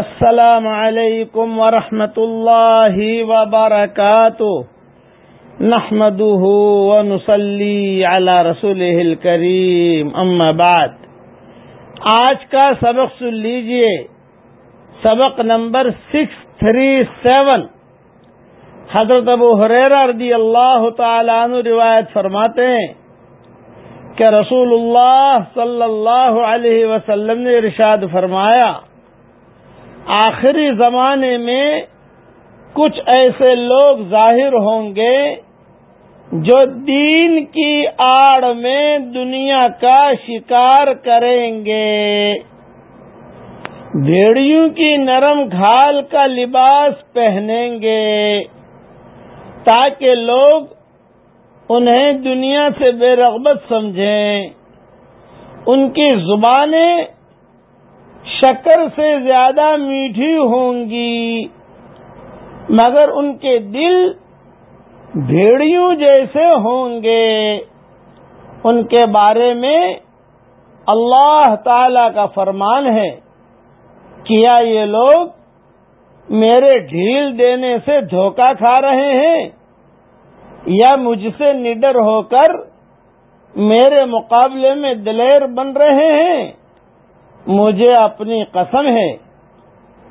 السلام علیکم ورحمۃ اللہ وبرکاتہ۔ نحمده ونصلي على رسوله الكريم اما بعد۔ آج کا سبق سن لیجیے۔ سبق نمبر سکس تھری سیون۔ حضرت ابو حریرہ رضی اللہ تعالیٰ عنہ روایت فرماتے ہیں کہ رسول اللہ صلی اللہ علیہ وسلم نے ارشاد فرمایا آخری زمانے میں کچھ ایسے لوگ ظاہر ہوں گے جو دین کی آڑ میں دنیا کا شکار کریں گے۔ بھیڑیوں کی نرم گھال کا لباس پہنیں گے تاکہ لوگ انہیں دنیا سے بے رغبت سمجھیں۔ ان کی زبانیں شکر سے زیادہ میٹھی ہوں گی، مگر ان کے دل بھیڑیوں جیسے ہوں گے۔ ان کے بارے میں اللہ تعالی کا فرمان ہے کیا یہ لوگ میرے ڈھیل دینے سے دھوکہ کھا رہے ہیں یا مجھ سے نڈر ہو کر میرے مقابلے میں دلیر بن رہے ہیں؟ مجھے اپنی قسم ہے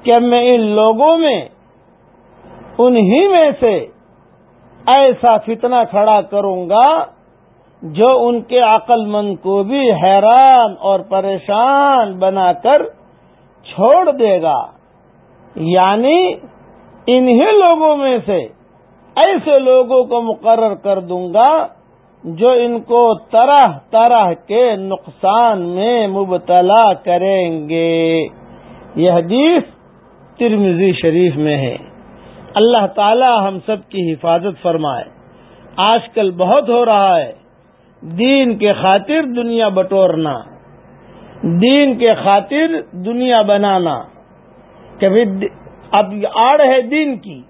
کہ میں ان لوگوں میں انہی میں سے ایسا فتنہ کھڑا کروں گا جو ان کے عقل مند کو بھی حیران اور پریشان بنا کر چھوڑ دے گا۔ یعنی انہی لوگوں میں سے ایسے لوگوں کو مقرر کر دوں گا جو ان کو طرح طرح کے نقصان میں مبتلا کریں گے۔ یہ حدیث ترمزی شریف میں ہے۔ اللہ تعالی ہم سب کی حفاظت فرمائے۔ آج کل بہت ہو رہا ہے۔ دین کے خاطر دنیا بٹورنا۔ دین کے خاطر دنیا بنانا۔ کبھی اب آڑ ہے دین کی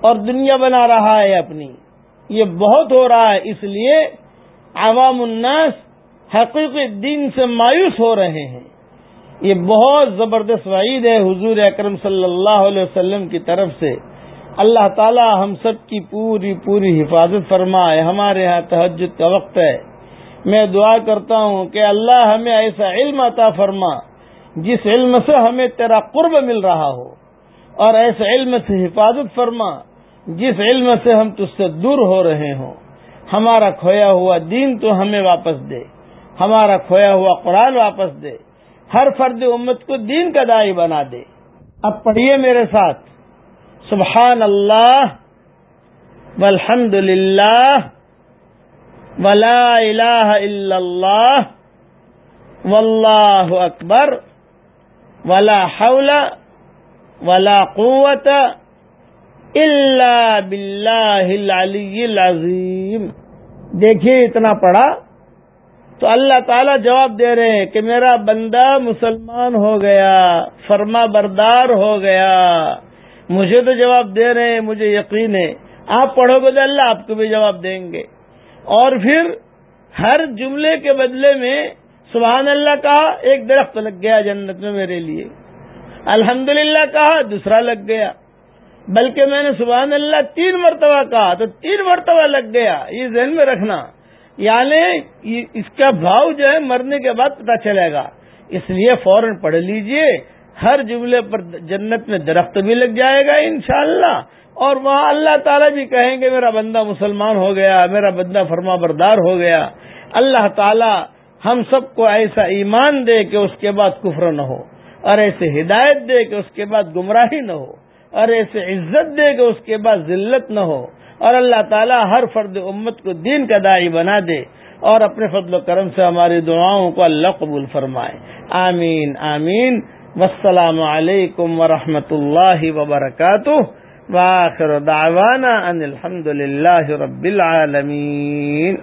اور دنیا بنا رہا ہے اپنی۔ یہ بہت ہو رہا ہے، اس لیے عوام الناس حقیقی دین سے مایوس ہو رہے ہیں۔ یہ بہت زبردست وعید ہے حضور اکرم صلی اللہ علیہ وسلم کی طرف سے۔ اللہ تعالی ہم سب کی پوری پوری حفاظت فرمائے، ہمارے ہاں تہجد کا وقت ہے۔ میں دعا کرتا ہوں کہ اللہ ہمیں ایسا علم عطا فرما، جس علم سے ہمیں تیرا قرب مل رہا ہو، اور ایسے علم سے حفاظت فرما۔ جس علم سے ہم تج سے دور ہو رہے ہوں، ہمارا کھویا ہوا دین تو ہمیں واپس دے، ہمارا کھویا ہوا قرآن واپس دے، ہر فرد امت کو دین کا دائی بنا دے۔ اب پڑھیے میرے ساتھ۔ سبحان اللہ والحمد للہ ولا الہ الا اللہ، واللہ اکبر، ولا حول، ولا قوت اللہ العلی العظیم۔ دیکھیے اتنا پڑھا تو اللہ تعالیٰ جواب دے رہے ہیں کہ میرا بندہ مسلمان ہو گیا، فرما بردار ہو گیا۔ مجھے تو جواب دے رہے ہیں، مجھے یقین ہے۔ آپ پڑھو گے تو اللہ آپ کو بھی جواب دیں گے۔ اور پھر ہر جملے کے بدلے میں سبحان اللہ کہا ایک درخت لگ گیا جنت میں میرے لیے۔ الحمدللہ کہا، دوسرا لگ گیا۔ بلکہ میں نے سبحان اللہ تین مرتبہ کہا تو تین مرتبہ لگ گیا، یہ ذہن میں رکھنا۔ یعنی اس کا بھاؤ جو ہے مرنے کے بعد پتا چلے گا۔ اس لیے فوراً پڑھ لیجیے، ہر جملے پر جنت میں درخت بھی لگ جائے گا انشاءاللہ۔ اور وہاں اللہ تعالیٰ بھی کہیں گے، میرا بندہ مسلمان ہو گیا، میرا بندہ فرما بردار ہو گیا۔ اللہ تعالیٰ ہم سب کو ایسا ایمان دے کہ اس کے بعد کفر نہ ہو، اور ایسے ہدایت دے کہ اس کے بعد گمراہی نہ ہو۔ اور ایسے عزت دے گا اس کے بعد ذلت نہ ہو اور اللہ تعالیٰ ہر فرد امت کو دین کا دائی بنا دے اور اپنے فضل و کرم سے ہماری دعاؤں کو اللہ قبول فرمائے۔ آمین آمین۔ والسلام علیکم ورحمۃ اللہ وبرکاتہ۔ واخر دعوانا ان الحمد للہ رب العالمین۔